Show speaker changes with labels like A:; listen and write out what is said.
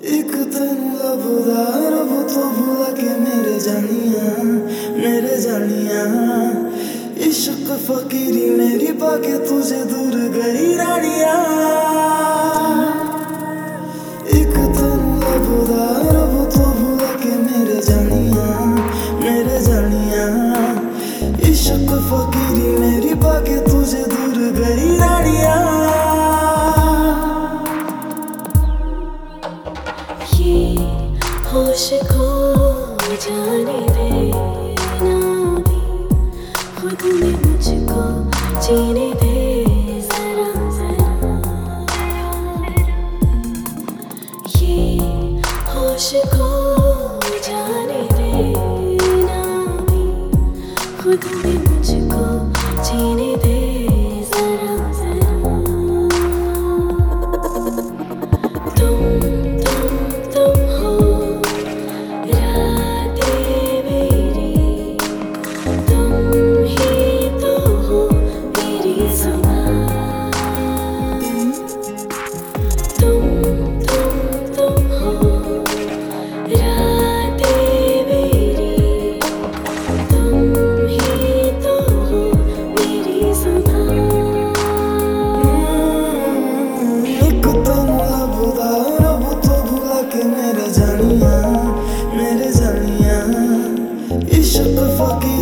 A: एक दिन लबदार वो तो भुला के मेरे जानिया मेरे जानिया। इश्क फकीरी मेरी पाके तुझे दूर गई रानिया।
B: जाने भी खुद में मुझको जीने दे जरा जरा। bishop of fucking